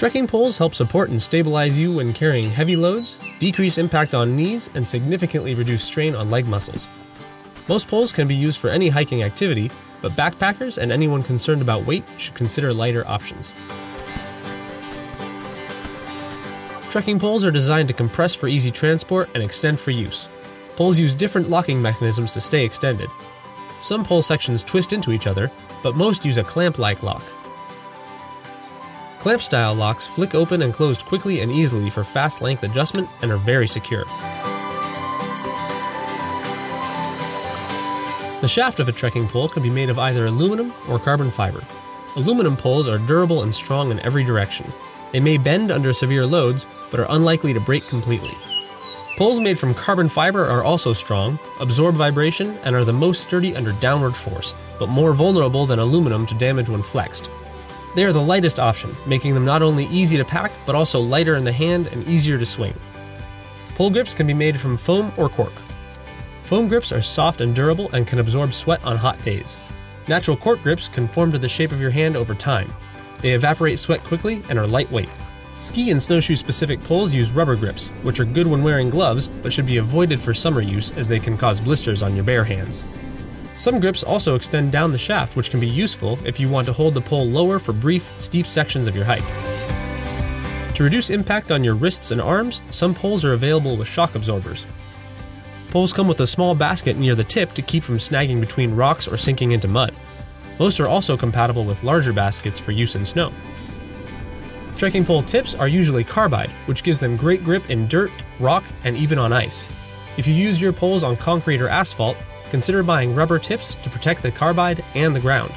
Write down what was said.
Trekking poles help support and stabilize you when carrying heavy loads, decrease impact on knees, and significantly reduce strain on leg muscles. Most poles can be used for any hiking activity, but backpackers and anyone concerned about weight should consider lighter options. Trekking poles are designed to compress for easy transport and extend for use. Poles use different locking mechanisms to stay extended. Some pole sections twist into each other, but most use a clamp like lock. Clamp style locks flick open and closed quickly and easily for fast length adjustment and are very secure. The shaft of a trekking pole can be made of either aluminum or carbon fiber. Aluminum poles are durable and strong in every direction. They may bend under severe loads, but are unlikely to break completely. Poles made from carbon fiber are also strong, absorb vibration, and are the most sturdy under downward force, but more vulnerable than aluminum to damage when flexed. They are the lightest option, making them not only easy to pack, but also lighter in the hand and easier to swing. Pole grips can be made from foam or cork. Foam grips are soft and durable and can absorb sweat on hot days. Natural cork grips conform to the shape of your hand over time. They evaporate sweat quickly and are lightweight. Ski and snowshoe specific poles use rubber grips, which are good when wearing gloves but should be avoided for summer use as they can cause blisters on your bare hands. Some grips also extend down the shaft, which can be useful if you want to hold the pole lower for brief, steep sections of your hike. To reduce impact on your wrists and arms, some poles are available with shock absorbers. Poles come with a small basket near the tip to keep from snagging between rocks or sinking into mud. Most are also compatible with larger baskets for use in snow. Trekking pole tips are usually carbide, which gives them great grip in dirt, rock, and even on ice. If you use your poles on concrete or asphalt, consider buying rubber tips to protect the carbide and the ground.